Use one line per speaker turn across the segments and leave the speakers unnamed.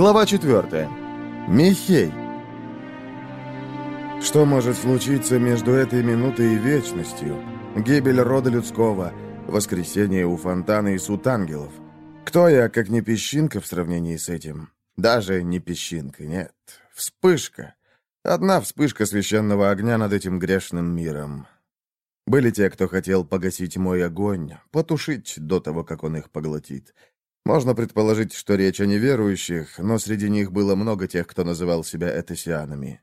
Глава 4. Михей. Что может случиться между этой минутой и вечностью? Гибель рода людского, воскресение у фонтана и суд ангелов. Кто я, как не песчинка в сравнении с этим? Даже не песчинка, нет. Вспышка. Одна вспышка священного огня над этим грешным миром. Были те, кто хотел погасить мой огонь, потушить до того, как он их поглотит. Можно предположить, что речь о неверующих, но среди них было много тех, кто называл себя этосианами.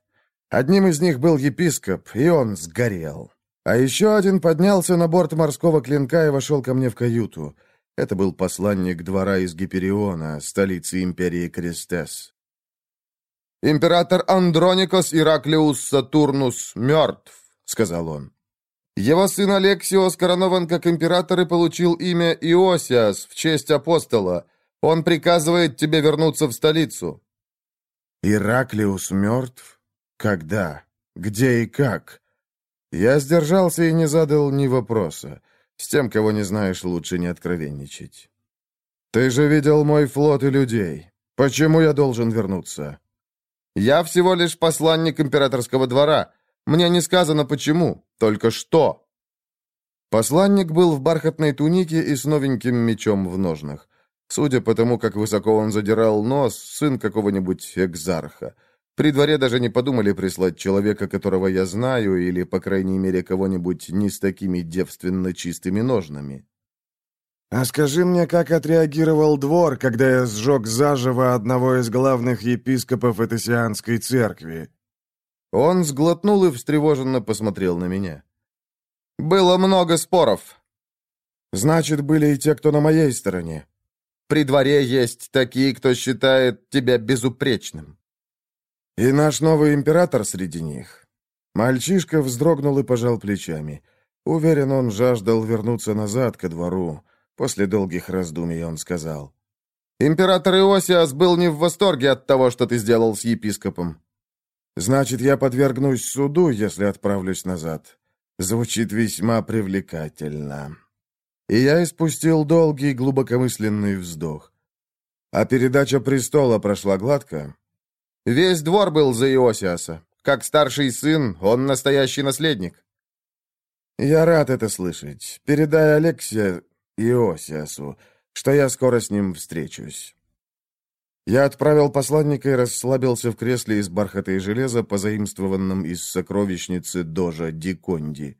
Одним из них был епископ, и он сгорел. А еще один поднялся на борт морского клинка и вошел ко мне в каюту. Это был посланник двора из Гипериона, столицы империи Крестес.
«Император Андроникос Ираклиус Сатурнус мертв», — сказал он. Его сын Алексиос коронован как император и получил имя Иосиас в честь апостола. Он приказывает тебе вернуться в столицу».
«Ираклиус мертв? Когда? Где и как?» Я сдержался и не задал ни вопроса. С тем, кого не знаешь, лучше не откровенничать. «Ты же видел мой флот и людей. Почему я должен вернуться?»
«Я всего лишь посланник императорского двора. Мне не сказано почему, только что».
Посланник был в бархатной тунике и с новеньким мечом в ножнах. Судя по тому, как высоко он задирал нос, сын какого-нибудь экзарха. При дворе даже не подумали прислать человека, которого я знаю, или, по крайней мере, кого-нибудь не с такими девственно чистыми ножнами. «А скажи мне, как отреагировал двор, когда я сжег заживо одного из главных епископов Этосианской церкви?»
Он сглотнул и встревоженно посмотрел на меня. «Было много споров».
«Значит, были и те, кто на моей стороне».
«При дворе есть такие, кто считает тебя безупречным».
«И наш новый император среди них». Мальчишка вздрогнул и пожал плечами. Уверен, он жаждал вернуться назад ко двору. После долгих раздумий он сказал.
«Император Иосиас был не в восторге от того, что ты сделал с епископом.
Значит, я подвергнусь суду, если отправлюсь назад. Звучит весьма привлекательно. И я испустил долгий глубокомысленный вздох. А передача престола прошла гладко?
Весь двор был за Иосиаса. Как старший сын, он настоящий наследник.
Я рад это слышать. Передай Алексия Иосиасу, что я скоро с ним встречусь. Я отправил посланника и расслабился в кресле из бархата и железа, позаимствованном из сокровищницы Дожа Диконди.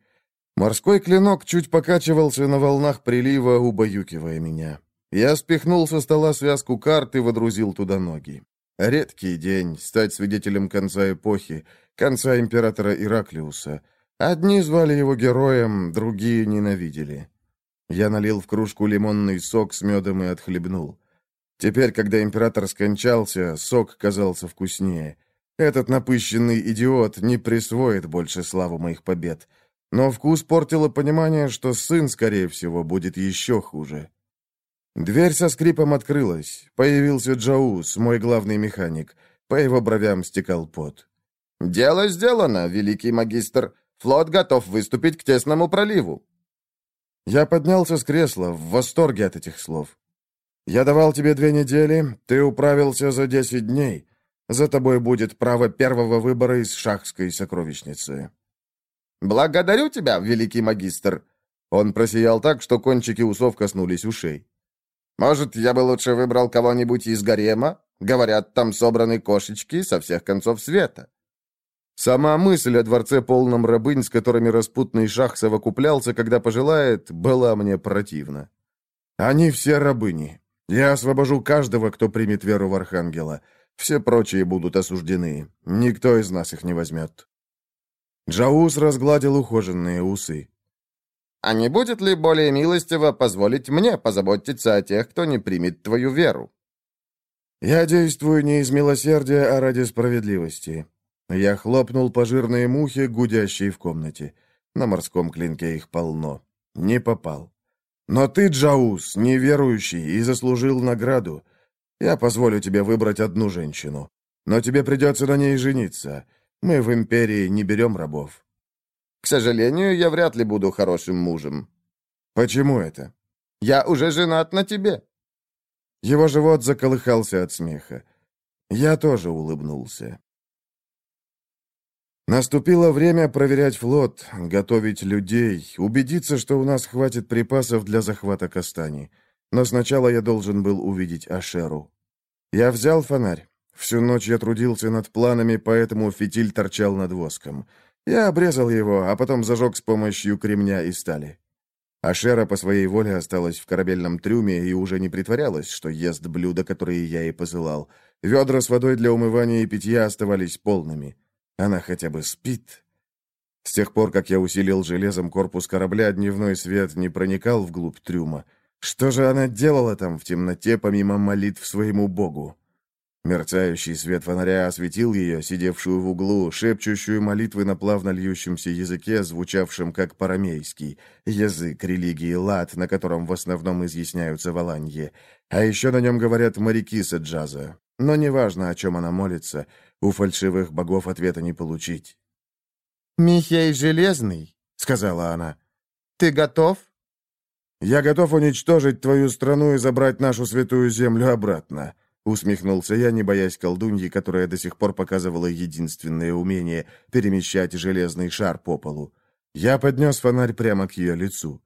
Морской клинок чуть покачивался на волнах прилива, убаюкивая меня. Я спихнул со стола связку карт и водрузил туда ноги. Редкий день стать свидетелем конца эпохи, конца императора Ираклиуса. Одни звали его героем, другие ненавидели. Я налил в кружку лимонный сок с медом и отхлебнул. Теперь, когда император скончался, сок казался вкуснее. Этот напыщенный идиот не присвоит больше славу моих побед. Но вкус портило понимание, что сын, скорее всего, будет еще хуже. Дверь со скрипом открылась. Появился Джаус, мой главный механик. По его бровям стекал пот.
«Дело сделано, великий магистр. Флот готов выступить к тесному проливу».
Я поднялся с кресла, в восторге от этих слов. Я давал тебе две недели, ты управился за десять дней. За тобой будет право первого выбора из шахской сокровищницы».
«Благодарю тебя, великий магистр!» Он просиял так, что кончики усов коснулись ушей. «Может, я бы лучше выбрал кого-нибудь из гарема? Говорят, там собраны кошечки со всех концов света».
Сама мысль о дворце полном рабынь, с которыми распутный шах совокуплялся, когда пожелает, была мне противна. Они все рабыни, я освобожу каждого, кто примет веру в Архангела. Все прочие будут осуждены. Никто из нас их не возьмет». Джаус разгладил ухоженные усы.
«А не будет ли более милостиво позволить мне позаботиться о тех, кто не примет твою веру?»
«Я действую не из милосердия, а ради справедливости». Я хлопнул по жирной мухе, гудящей в комнате. На морском клинке их полно. Не попал. Но ты, Джаус, неверующий и заслужил награду. Я позволю тебе выбрать одну женщину. Но тебе придется на ней жениться. Мы в Империи не берем рабов».
«К сожалению, я вряд ли буду хорошим мужем».
«Почему это?»
«Я уже женат на тебе».
Его живот заколыхался от смеха. Я тоже улыбнулся. Наступило время проверять флот, готовить людей, убедиться, что у нас хватит припасов для захвата Кастани. Но сначала я должен был увидеть Ашеру. Я взял фонарь. Всю ночь я трудился над планами, поэтому фитиль торчал над воском. Я обрезал его, а потом зажег с помощью кремня и стали. Ашера по своей воле осталась в корабельном трюме и уже не притворялась, что ест блюда, которые я ей посылал. Ведра с водой для умывания и питья оставались полными. Она хотя бы спит. С тех пор, как я усилил железом корпус корабля, дневной свет не проникал вглубь трюма. Что же она делала там в темноте, помимо молитв своему богу? Мерцающий свет фонаря осветил ее, сидевшую в углу, шепчущую молитвы на плавно льющемся языке, звучавшем как парамейский, язык религии лад, на котором в основном изъясняются валанье. А еще на нем говорят моряки Саджаза. Но неважно, о чем она молится, у фальшивых богов ответа не получить.
«Михей Железный», — сказала она, — «ты готов?»
«Я готов уничтожить твою страну и забрать нашу святую землю обратно», — усмехнулся я, не боясь колдуньи, которая до сих пор показывала единственное умение — перемещать железный шар по полу. Я поднес фонарь прямо к ее лицу.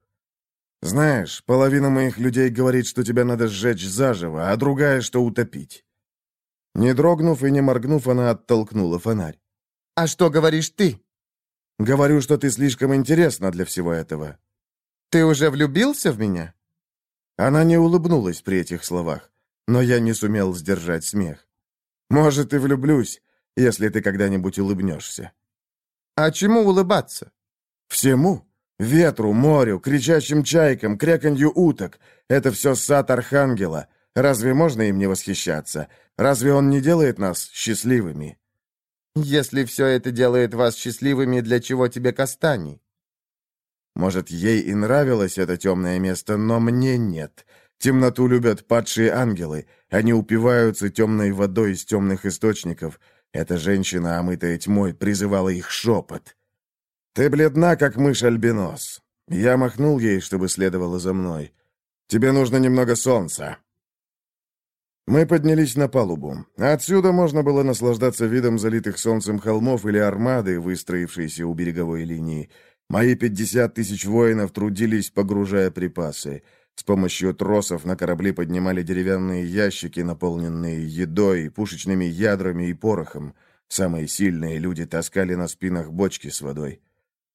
«Знаешь, половина моих людей говорит, что тебя надо сжечь заживо, а другая, что утопить. Не дрогнув и не моргнув, она оттолкнула фонарь.
«А что говоришь ты?»
«Говорю, что ты слишком интересна для всего этого».
«Ты уже влюбился в меня?»
Она не улыбнулась при этих словах, но я не сумел сдержать смех. «Может, и влюблюсь, если ты когда-нибудь улыбнешься».
«А чему улыбаться?»
«Всему. Ветру, морю, кричащим чайкам, кряканью уток. Это все сад Архангела. Разве можно им не восхищаться? Разве он не делает нас счастливыми?»
«Если все это делает вас счастливыми, для чего тебе Кастани?»
«Может, ей и нравилось это темное место, но мне нет. Темноту любят падшие ангелы. Они упиваются темной водой из темных источников. Эта женщина, омытая тьмой, призывала их шепот. «Ты бледна, как мышь-альбинос». Я махнул ей, чтобы следовала за мной. «Тебе нужно немного солнца». Мы поднялись на палубу. Отсюда можно было наслаждаться видом залитых солнцем холмов или армады, выстроившейся у береговой линии. Мои пятьдесят тысяч воинов трудились, погружая припасы. С помощью тросов на корабли поднимали деревянные ящики, наполненные едой, пушечными ядрами и порохом. Самые сильные люди таскали на спинах бочки с водой.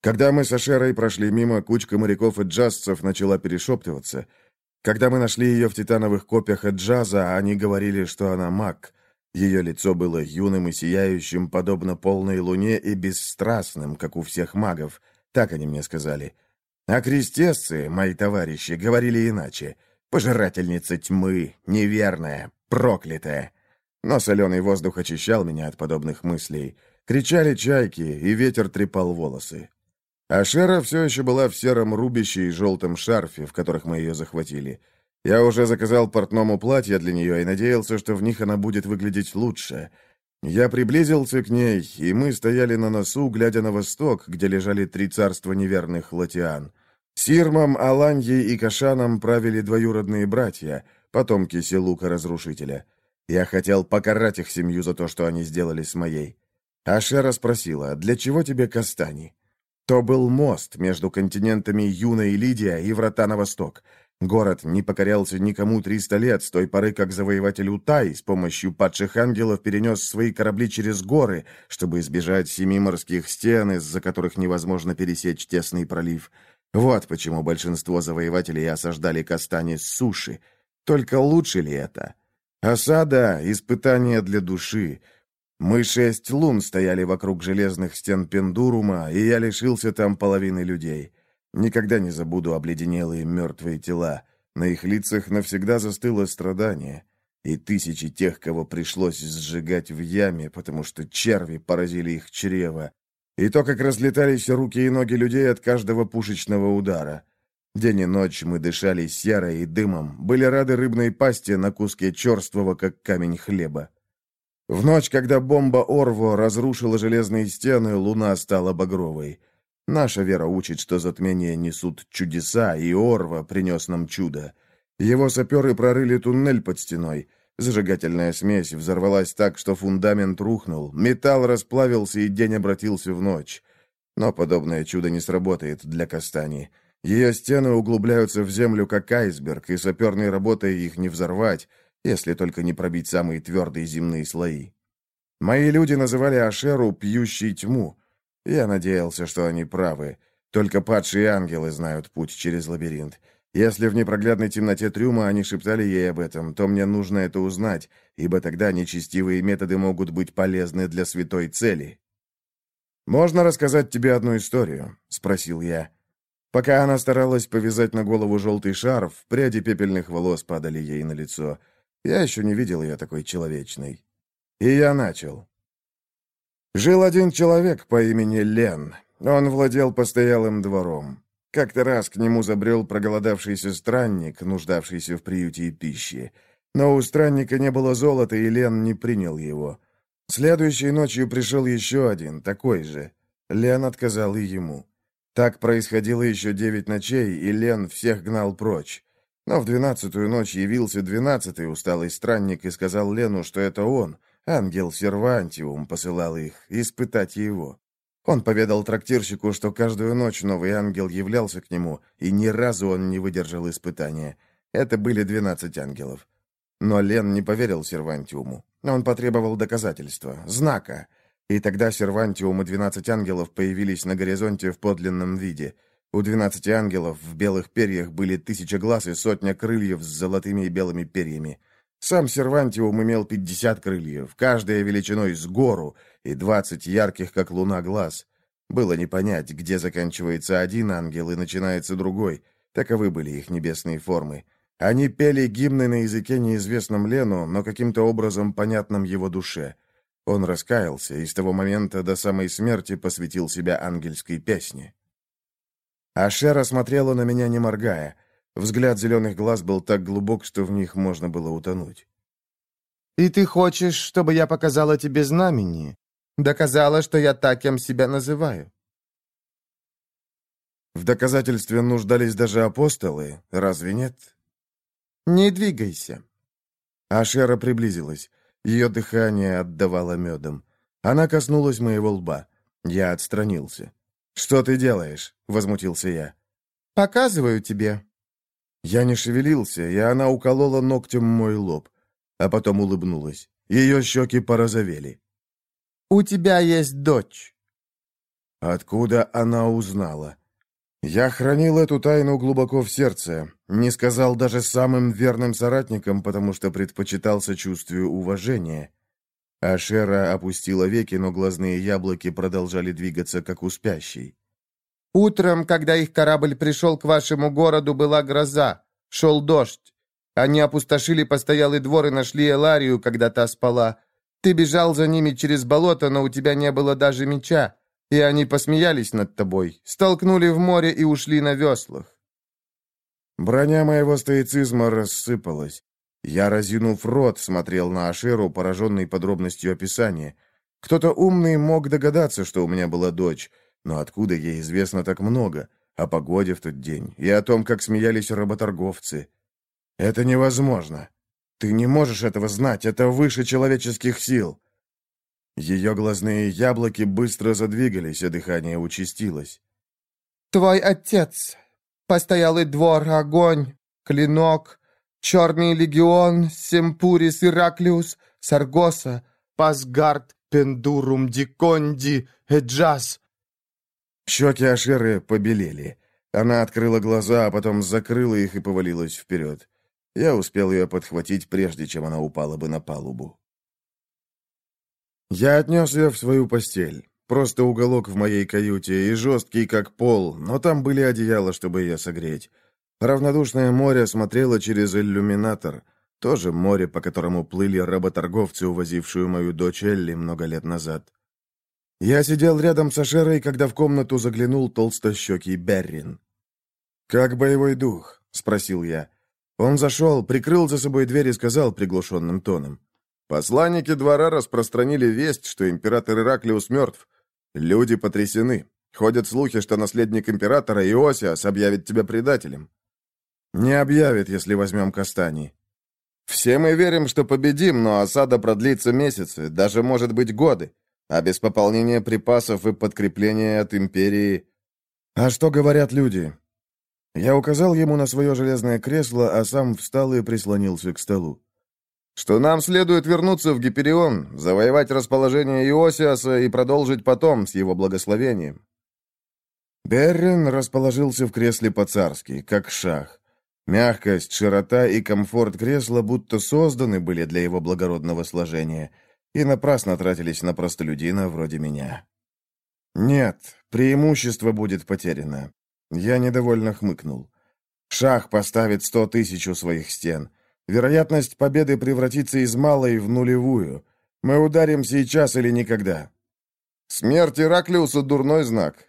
Когда мы с Ашерой прошли мимо, кучка моряков и джазцев начала перешептываться — когда мы нашли ее в титановых копьях от джаза, они говорили, что она маг. Ее лицо было юным и сияющим, подобно полной луне, и бесстрастным, как у всех магов. Так они мне сказали. А крестесцы, мои товарищи, говорили иначе. Пожирательница тьмы, неверная, проклятая. Но соленый воздух очищал меня от подобных мыслей. Кричали чайки, и ветер трепал волосы. А Шера все еще была в сером рубище и желтом шарфе, в которых мы ее захватили. Я уже заказал портному платье для нее и надеялся, что в них она будет выглядеть лучше. Я приблизился к ней, и мы стояли на носу, глядя на восток, где лежали три царства неверных латиан. Сирмом, Аланьей и Кашаном правили двоюродные братья, потомки Селука-разрушителя. Я хотел покарать их семью за то, что они сделали с моей. Ашера спросила, «Для чего тебе Кастани?» То был мост между континентами Юна и Лидия и врата на восток. Город не покорялся никому 300 лет, с той поры, как завоеватель Утай с помощью падших ангелов перенес свои корабли через горы, чтобы избежать семи морских стен, из-за которых невозможно пересечь тесный пролив. Вот почему большинство завоевателей осаждали Кастани с суши. Только лучше ли это? Осада — испытание для души — мы шесть лун стояли вокруг железных стен Пендурума, и я лишился там половины людей. Никогда не забуду обледенелые мертвые тела. На их лицах навсегда застыло страдание. И тысячи тех, кого пришлось сжигать в яме, потому что черви поразили их чрево. И то, как разлетались руки и ноги людей от каждого пушечного удара. День и ночь мы дышали серой и дымом, были рады рыбной пасти на куске черствого, как камень хлеба. В ночь, когда бомба Орво разрушила железные стены, луна стала багровой. Наша вера учит, что затмения несут чудеса, и Орво принес нам чудо. Его саперы прорыли туннель под стеной. Зажигательная смесь взорвалась так, что фундамент рухнул, металл расплавился и день обратился в ночь. Но подобное чудо не сработает для Кастани. Ее стены углубляются в землю, как айсберг, и саперной работой их не взорвать, если только не пробить самые твердые земные слои. Мои люди называли Ашеру «пьющей тьму». Я надеялся, что они правы. Только падшие ангелы знают путь через лабиринт. Если в непроглядной темноте трюма они шептали ей об этом, то мне нужно это узнать, ибо тогда нечестивые методы могут быть полезны для святой цели. «Можно рассказать тебе одну историю?» — спросил я. Пока она старалась повязать на голову желтый шарф, пряди пепельных волос падали ей на лицо. Я еще не видел ее такой человечной. И я начал. Жил один человек по имени Лен. Он владел постоялым двором. Как-то раз к нему забрел проголодавшийся странник, нуждавшийся в приюте и пище. Но у странника не было золота, и Лен не принял его. Следующей ночью пришел еще один, такой же. Лен отказал и ему. Так происходило еще девять ночей, и Лен всех гнал прочь. Но в двенадцатую ночь явился двенадцатый усталый странник и сказал Лену, что это он, ангел Сервантиум, посылал их испытать его. Он поведал трактирщику, что каждую ночь новый ангел являлся к нему, и ни разу он не выдержал испытания. Это были двенадцать ангелов. Но Лен не поверил Сервантиуму. Он потребовал доказательства, знака. И тогда Сервантиум и двенадцать ангелов появились на горизонте в подлинном виде. У двенадцати ангелов в белых перьях были тысяча глаз и сотня крыльев с золотыми и белыми перьями. Сам Сервантиум имел пятьдесят крыльев, каждая величиной с гору, и двадцать ярких, как луна, глаз. Было не понять, где заканчивается один ангел и начинается другой. Таковы были их небесные формы. Они пели гимны на языке неизвестном Лену, но каким-то образом понятном его душе. Он раскаялся и с того момента до самой смерти посвятил себя ангельской песне. Ашера смотрела на меня, не моргая — Взгляд зеленых глаз был так глубок, что в них можно было утонуть.
«И ты хочешь, чтобы я показала тебе знамение? Доказала, что я так, кем себя называю?»
В доказательстве нуждались даже апостолы, разве нет?
«Не двигайся».
Ашера приблизилась. Ее дыхание отдавало медом. Она коснулась моего лба. Я отстранился. «Что ты делаешь?» — возмутился я.
«Показываю тебе»,
я не шевелился, и она уколола ногтем мой лоб, а потом улыбнулась. Ее щеки порозовели.
«У тебя есть дочь».
Откуда она узнала? Я хранил эту тайну глубоко в сердце, не сказал даже самым верным соратникам, потому что предпочитал сочувствию уважения. Ашера опустила веки, но глазные яблоки продолжали двигаться, как у спящей.
Утром, когда их корабль пришел к вашему городу, была гроза. Шел дождь. Они опустошили постоялый двор и нашли Эларию, когда та спала. Ты бежал за ними через болото, но у тебя не было даже меча. И они посмеялись над тобой, столкнули в море и ушли на веслах.
Броня моего стоицизма рассыпалась. Я, разинув рот, смотрел на Ашеру, пораженный подробностью описания. Кто-то умный мог догадаться, что у меня была дочь, но откуда ей известно так много? О погоде в тот день и о том, как смеялись работорговцы. Это невозможно. Ты не можешь этого знать, это выше человеческих сил. Ее глазные яблоки быстро задвигались, а дыхание участилось.
«Твой отец, постоялый двор, огонь, клинок, черный легион, Семпурис, Ираклиус, Саргоса, Пасгард, Пендурум, Диконди, Эджаз,
Щеки Ашеры побелели. Она открыла глаза, а потом закрыла их и повалилась вперед. Я успел ее подхватить, прежде чем она упала бы на палубу. Я отнес ее в свою постель. Просто уголок в моей каюте и жесткий, как пол, но там были одеяла, чтобы ее согреть. Равнодушное море смотрело через иллюминатор. Тоже море, по которому плыли работорговцы, увозившую мою дочь Элли много лет назад. Я сидел рядом с Ашерой, когда в комнату заглянул толстощекий Беррин. «Как боевой дух?» — спросил я. Он зашел, прикрыл за собой дверь и сказал приглушенным тоном. «Посланники двора распространили весть, что император Ираклиус мертв. Люди потрясены. Ходят слухи, что наследник императора Иосиас объявит тебя предателем». «Не объявит, если возьмем Кастани».
Все мы верим, что победим, но осада продлится месяцы, даже, может быть, годы. А без пополнения припасов и подкрепления от империи...
А что говорят люди? Я указал ему на свое железное кресло, а сам встал и прислонился к столу.
Что нам следует вернуться в Гиперион, завоевать расположение Иосиаса и продолжить потом с его благословением.
Беррин расположился в кресле по-царски, как шах. Мягкость, широта и комфорт кресла будто созданы были для его благородного сложения и напрасно тратились на простолюдина вроде меня. Нет, преимущество будет потеряно. Я недовольно хмыкнул. Шах поставит сто тысяч у своих стен. Вероятность победы превратится из малой в нулевую. Мы ударим сейчас или никогда.
Смерть Ираклиуса — дурной знак.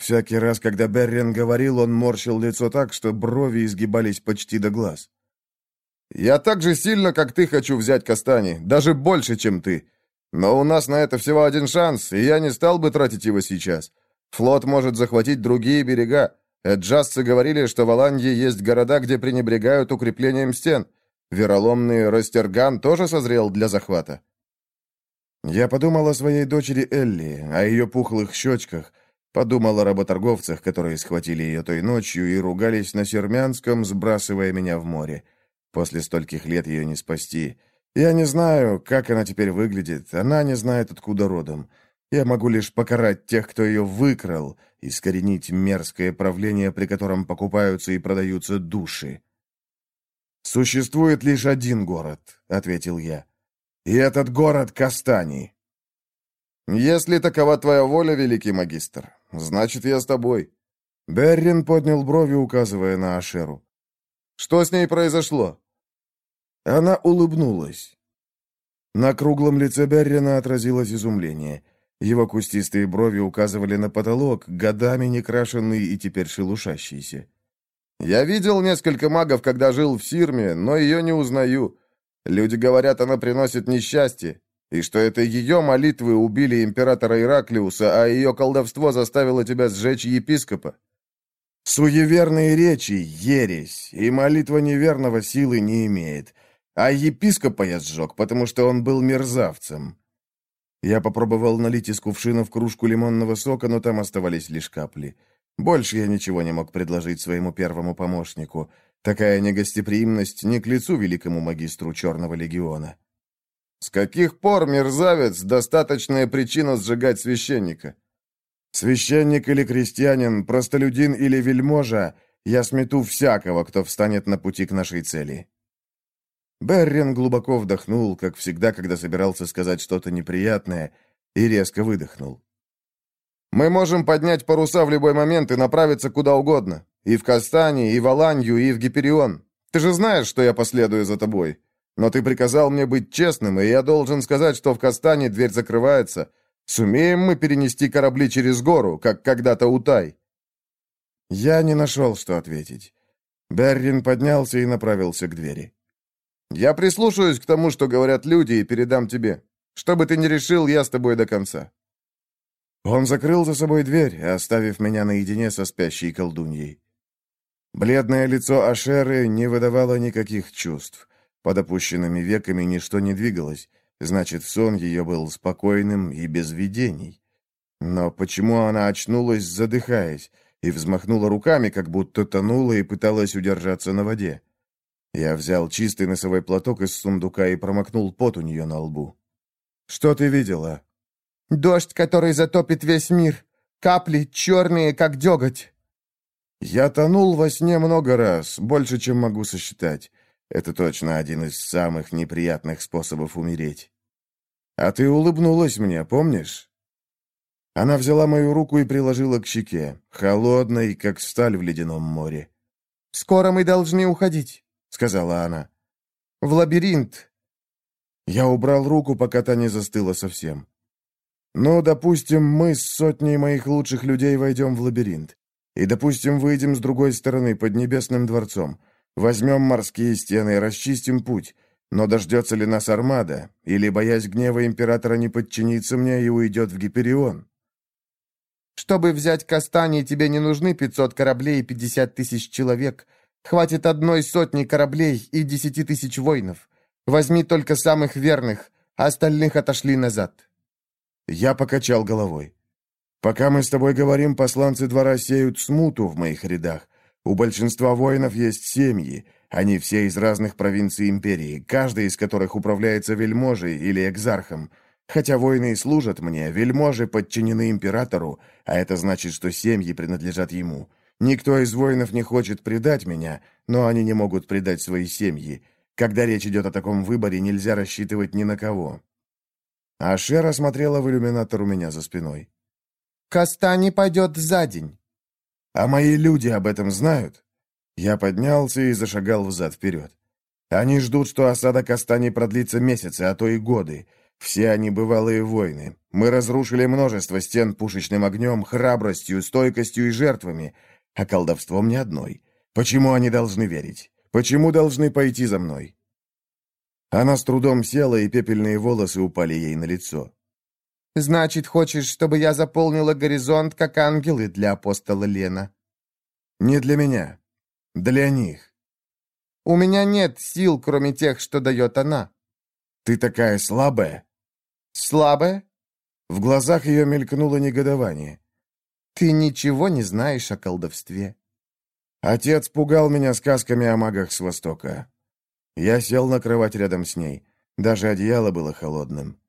Всякий раз, когда Беррен говорил, он морщил лицо так, что брови изгибались почти до глаз.
«Я так же сильно, как ты, хочу взять Кастани, даже больше, чем ты. Но у нас на это всего один шанс, и я не стал бы тратить его сейчас. Флот может захватить другие берега. Эджасцы говорили, что в Аланье есть города, где пренебрегают укреплением стен. Вероломный Ростерган тоже созрел для захвата».
Я подумал о своей дочери Элли, о ее пухлых щечках, Подумал о работорговцах, которые схватили ее той ночью и ругались на сермянском, сбрасывая меня в море. После стольких лет ее не спасти. Я не знаю, как она теперь выглядит. Она не знает, откуда родом. Я могу лишь покарать тех, кто ее выкрал, искоренить мерзкое правление, при котором покупаются и продаются души. «Существует лишь один город», — ответил я. «И этот город Кастани».
«Если такова твоя воля, великий магистр, значит, я с тобой».
Беррин поднял брови, указывая на Ашеру.
«Что с ней произошло?»
Она улыбнулась. На круглом лице Беррина отразилось изумление. Его кустистые брови указывали на потолок, годами не крашенный и теперь шелушащийся.
«Я видел несколько магов, когда жил в Сирме, но ее не узнаю. Люди говорят, она приносит несчастье и что это ее молитвы убили императора Ираклиуса, а ее колдовство заставило тебя сжечь епископа.
Суеверные речи — ересь, и молитва неверного силы не имеет. А епископа я сжег, потому что он был мерзавцем. Я попробовал налить из кувшина в кружку лимонного сока, но там оставались лишь капли. Больше я ничего не мог предложить своему первому помощнику. Такая негостеприимность не к лицу великому магистру Черного легиона.
С каких пор, мерзавец, достаточная причина сжигать священника?
Священник или крестьянин, простолюдин или вельможа, я смету всякого, кто встанет на пути к нашей цели. Беррин глубоко вдохнул, как всегда, когда собирался сказать что-то неприятное, и резко выдохнул.
«Мы можем поднять паруса в любой момент и направиться куда угодно. И в Кастане, и в Аланью, и в Гиперион. Ты же знаешь, что я последую за тобой. Но ты приказал мне быть честным, и я должен сказать, что в Кастане дверь закрывается. Сумеем мы перенести корабли через гору, как когда-то Утай?»
Я не нашел, что ответить. Беррин поднялся и направился к двери.
«Я прислушаюсь к тому, что говорят люди, и передам тебе. Что бы ты ни решил, я с тобой до конца».
Он закрыл за собой дверь, оставив меня наедине со спящей колдуньей. Бледное лицо Ашеры не выдавало никаких чувств. Под опущенными веками ничто не двигалось, значит, сон ее был спокойным и без видений. Но почему она очнулась, задыхаясь, и взмахнула руками, как будто тонула и пыталась удержаться на воде? Я взял чистый носовой платок из сундука и промокнул пот у нее на лбу. «Что ты видела?»
«Дождь, который затопит весь мир. Капли черные, как деготь».
Я тонул во сне много раз, больше, чем могу сосчитать. Это точно один из самых неприятных способов умереть. А ты улыбнулась мне, помнишь? Она взяла мою руку и приложила к щеке, холодной, как сталь в ледяном море.
«Скоро мы должны уходить», — сказала она. «В лабиринт».
Я убрал руку, пока та не застыла совсем. «Ну, допустим, мы с сотней моих лучших людей войдем в лабиринт. И, допустим, выйдем с другой стороны, под Небесным дворцом. Возьмем морские стены и расчистим путь. Но дождется ли нас армада? Или, боясь гнева императора, не подчинится мне и уйдет в Гиперион?
Чтобы взять Кастани, тебе не нужны 500 кораблей и 50 тысяч человек. Хватит одной сотни кораблей и десяти тысяч воинов. Возьми только самых верных, а остальных отошли назад».
Я покачал головой. «Пока мы с тобой говорим, посланцы двора сеют смуту в моих рядах. У большинства воинов есть семьи. Они все из разных провинций империи, каждый из которых управляется вельможей или экзархом. Хотя воины и служат мне, вельможи подчинены императору, а это значит, что семьи принадлежат ему. Никто из воинов не хочет предать меня, но они не могут предать свои семьи. Когда речь идет о таком выборе, нельзя рассчитывать ни на кого. А Шера смотрела в иллюминатор у меня за спиной.
«Кастани пойдет за день».
«А мои люди об этом знают?» Я поднялся и зашагал взад-вперед. Они ждут, что осада Кастани продлится месяцы, а то и годы. Все они бывалые воины. Мы разрушили множество стен пушечным огнем, храбростью, стойкостью и жертвами, а колдовством ни одной. Почему они должны верить? Почему должны пойти за мной?» Она с трудом села, и пепельные волосы упали ей на лицо.
«Значит, хочешь, чтобы я заполнила горизонт, как ангелы для апостола Лена?»
«Не для меня. Для них».
«У меня нет сил, кроме тех, что дает она».
«Ты такая слабая».
«Слабая?»
В глазах ее мелькнуло негодование.
«Ты ничего не знаешь о колдовстве».
Отец пугал меня сказками о магах с Востока. Я сел на кровать рядом с ней. Даже одеяло было холодным.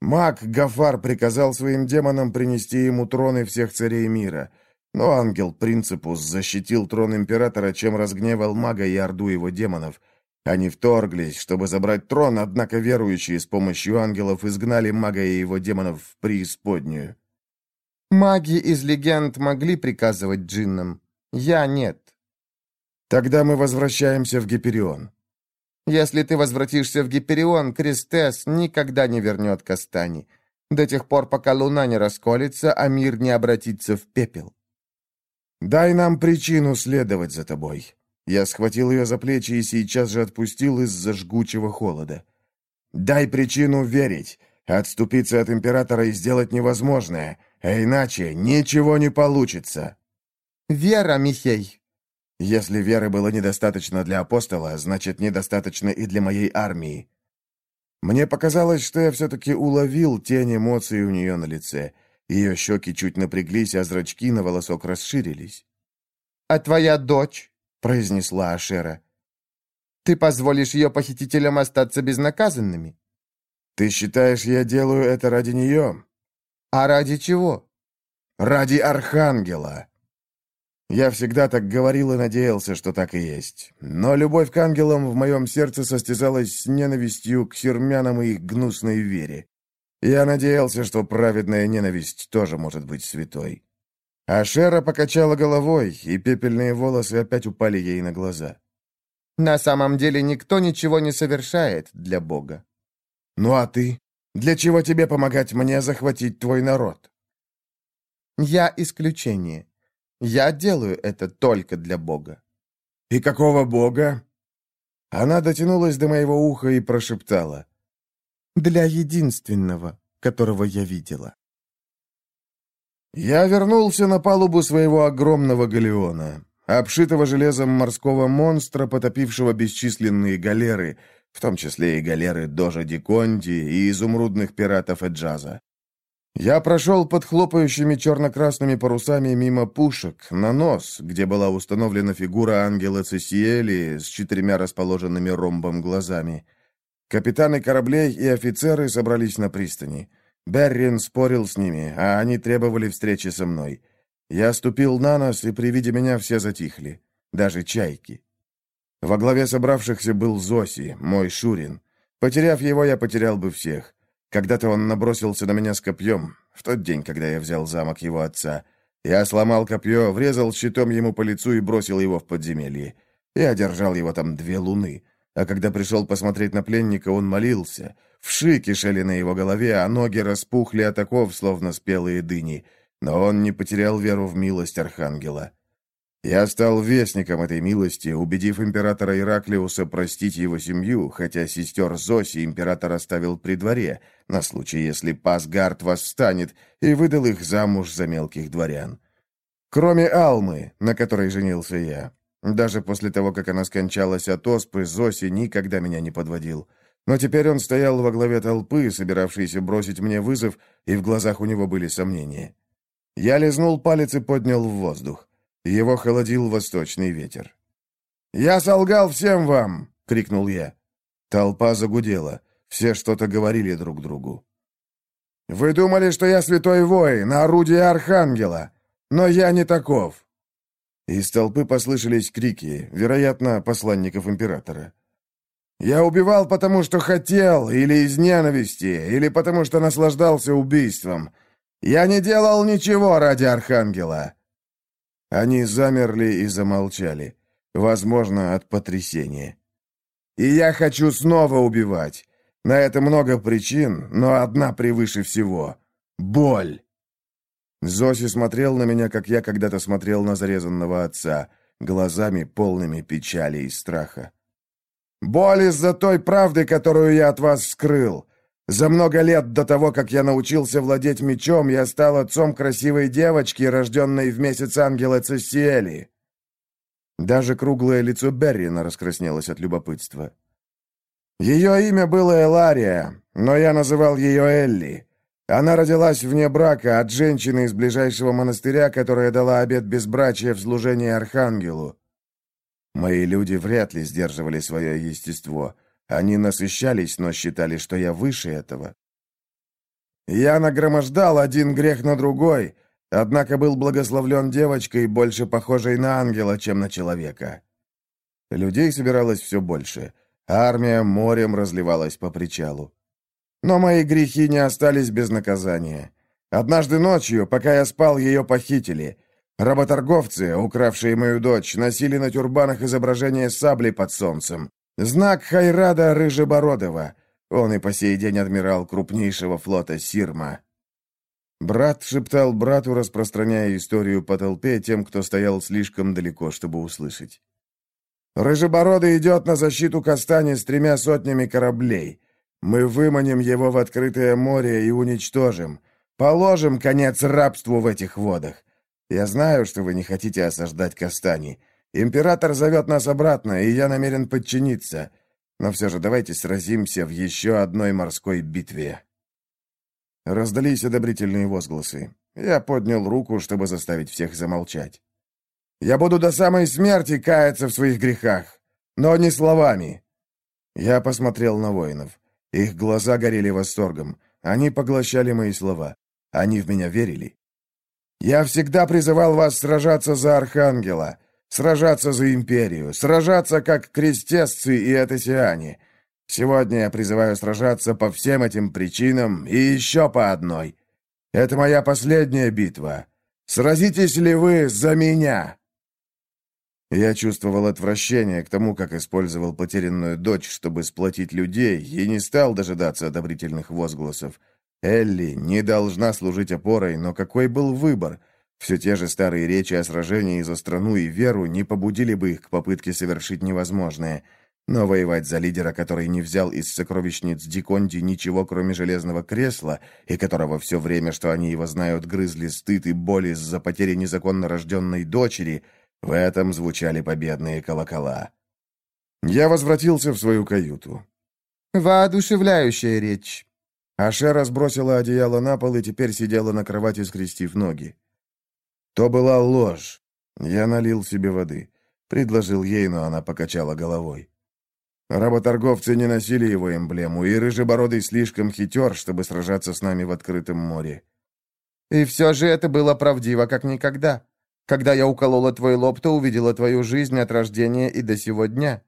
Маг Гафар приказал своим демонам принести ему троны всех царей мира. Но ангел Принципус защитил трон императора, чем разгневал мага и орду его демонов. Они вторглись, чтобы забрать трон, однако верующие с помощью ангелов изгнали мага и его демонов в преисподнюю.
«Маги из легенд могли приказывать джиннам. Я нет.
Тогда мы возвращаемся в Гиперион.
Если ты возвратишься в Гиперион, Кристес никогда не вернет Кастани. До тех пор, пока луна не расколется, а мир не обратится в пепел.
Дай нам причину следовать за тобой. Я схватил ее за плечи и сейчас же отпустил из-за жгучего холода. Дай причину верить, отступиться от императора и сделать невозможное, а иначе ничего не получится.
Вера, Михей,
если веры было недостаточно для апостола, значит, недостаточно и для моей армии. Мне показалось, что я все-таки уловил тень эмоций у нее на лице. Ее щеки чуть напряглись, а зрачки на волосок расширились.
«А твоя дочь?» — произнесла Ашера. «Ты позволишь ее похитителям остаться безнаказанными?»
«Ты считаешь, я делаю это ради нее?»
«А ради чего?»
«Ради Архангела!» Я всегда так говорил и надеялся, что так и есть. Но любовь к ангелам в моем сердце состязалась с ненавистью к сермянам и их гнусной вере. Я надеялся, что праведная ненависть тоже может быть святой. А Шера покачала головой, и пепельные волосы опять упали ей на глаза.
«На самом деле никто ничего не совершает для Бога».
«Ну а ты? Для чего тебе помогать мне захватить твой народ?»
«Я исключение. Я делаю это только для Бога».
«И какого Бога?» Она дотянулась до моего уха и прошептала.
«Для единственного, которого я видела».
Я вернулся на палубу своего огромного галеона, обшитого железом морского монстра, потопившего бесчисленные галеры, в том числе и галеры Дожа Диконди и изумрудных пиратов Эджаза. Я прошел под хлопающими черно-красными парусами мимо пушек, на нос, где была установлена фигура ангела Цесиэли с четырьмя расположенными ромбом глазами. Капитаны кораблей и офицеры собрались на пристани. Беррин спорил с ними, а они требовали встречи со мной. Я ступил на нос, и при виде меня все затихли, даже чайки. Во главе собравшихся был Зоси, мой Шурин. Потеряв его, я потерял бы всех. Когда-то он набросился на меня с копьем, в тот день, когда я взял замок его отца. Я сломал копье, врезал щитом ему по лицу и бросил его в подземелье. Я держал его там две луны. А когда пришел посмотреть на пленника, он молился. Вши кишели на его голове, а ноги распухли от оков, словно спелые дыни. Но он не потерял веру в милость Архангела. Я стал вестником этой милости, убедив императора Ираклиуса простить его семью, хотя сестер Зоси император оставил при дворе, на случай, если Пасгард восстанет, и выдал их замуж за мелких дворян. Кроме Алмы, на которой женился я. Даже после того, как она скончалась от оспы, Зоси никогда меня не подводил. но теперь он стоял во главе толпы, собиравшейся бросить мне вызов, и в глазах у него были сомнения. Я лизнул палец и поднял в воздух. Его холодил восточный ветер. «Я солгал всем вам!» — крикнул я. Толпа загудела. Все что-то говорили друг другу. «Вы думали, что я святой воин, орудие архангела, но я не таков!» Из толпы послышались крики, вероятно, посланников императора. «Я убивал, потому что хотел, или из ненависти, или потому что наслаждался убийством. Я не делал ничего ради архангела!» Они замерли и замолчали, возможно, от потрясения. «И я хочу снова убивать. На это много причин, но одна превыше всего — боль. Зоси смотрел на меня, как я когда-то смотрел на зарезанного отца, глазами полными печали и страха. «Боль из-за той правды, которую я от вас скрыл. За много лет до того, как я научился владеть мечом, я стал отцом красивой девочки, рожденной в месяц ангела Цессиэли». Даже круглое лицо Беррина раскраснелось от любопытства. Ее имя было Элария, но я называл ее Элли. Она родилась вне брака от женщины из ближайшего монастыря, которая дала обет безбрачия в служении Архангелу. Мои люди вряд ли сдерживали свое естество. Они насыщались, но считали, что я выше этого. Я нагромождал один грех на другой, однако был благословлен девочкой, больше похожей на ангела, чем на человека. Людей собиралось все больше — Армия морем разливалась по причалу. Но мои грехи не остались без наказания. Однажды ночью, пока я спал, ее похитили. Работорговцы, укравшие мою дочь, носили на тюрбанах изображение сабли под солнцем. Знак Хайрада Рыжебородова. Он и по сей день адмирал крупнейшего флота Сирма. Брат шептал брату, распространяя историю по толпе тем, кто стоял слишком далеко, чтобы услышать. Рыжебородый идет на защиту Кастани с тремя сотнями кораблей. Мы выманим его в открытое море и уничтожим. Положим конец рабству в этих водах. Я знаю, что вы не хотите осаждать Кастани. Император зовет нас обратно, и я намерен подчиниться. Но все же давайте сразимся в еще одной морской битве». Раздались одобрительные возгласы. Я поднял руку, чтобы заставить всех замолчать. Я буду до самой смерти каяться в своих грехах, но не словами». Я посмотрел на воинов. Их глаза горели восторгом. Они поглощали мои слова. Они в меня верили. «Я всегда призывал вас сражаться за Архангела, сражаться за Империю, сражаться как крестесцы и этосиане. Сегодня я призываю сражаться по всем этим причинам и еще по одной. Это моя последняя битва. Сразитесь ли вы за меня?» Я чувствовал отвращение к тому, как использовал потерянную дочь, чтобы сплотить людей, и не стал дожидаться одобрительных возгласов. Элли не должна служить опорой, но какой был выбор? Все те же старые речи о сражении за страну и веру не побудили бы их к попытке совершить невозможное. Но воевать за лидера, который не взял из сокровищниц Диконди ничего, кроме железного кресла, и которого все время, что они его знают, грызли стыд и боль из-за потери незаконно рожденной дочери — в этом звучали победные колокола. Я возвратился в свою каюту.
«Воодушевляющая речь».
Ашера сбросила одеяло на пол и теперь сидела на кровати, скрестив ноги. То была ложь. Я налил себе воды. Предложил ей, но она покачала головой. Работорговцы не носили его эмблему, и Рыжебородый слишком хитер, чтобы сражаться с нами в открытом море.
«И все же это было правдиво, как никогда», когда я уколола твой лоб, то увидела твою жизнь от рождения и до сего дня.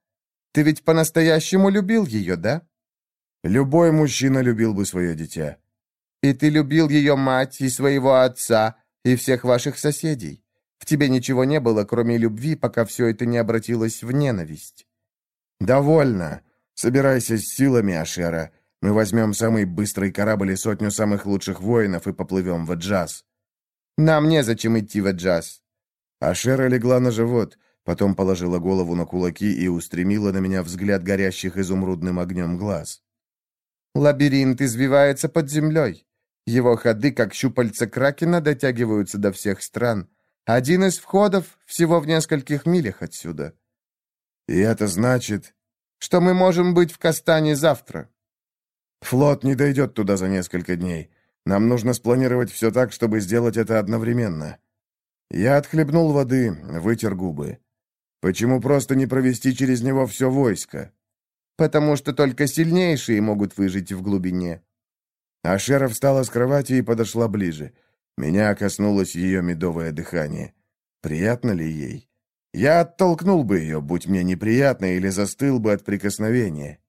Ты ведь по-настоящему любил ее, да?»
«Любой мужчина любил бы свое дитя».
«И ты любил ее мать и своего отца, и всех ваших соседей. В тебе ничего не было, кроме любви, пока все это не обратилось в ненависть».
«Довольно. Собирайся с силами, Ашера. Мы возьмем самый быстрый корабль и сотню самых лучших воинов и поплывем в Эджаз».
«Нам незачем идти в Эджаз.
Ашера легла на живот, потом положила голову на кулаки и устремила на меня взгляд горящих изумрудным огнем глаз.
«Лабиринт извивается под землей. Его ходы, как щупальца Кракена, дотягиваются до всех стран. Один из входов всего в нескольких милях отсюда».
«И это значит...»
что мы можем быть в Кастане завтра».
«Флот не дойдет туда за несколько дней. Нам нужно спланировать все так, чтобы сделать это одновременно». Я отхлебнул воды, вытер губы. «Почему просто не провести через него все войско?»
«Потому что только сильнейшие могут выжить в глубине».
Ашера встала с кровати и подошла ближе. Меня коснулось ее медовое дыхание. Приятно ли ей? Я оттолкнул бы ее, будь мне неприятно, или застыл бы от прикосновения.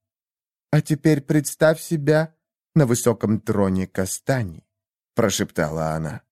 «А теперь представь себя на высоком троне Кастани», — прошептала она.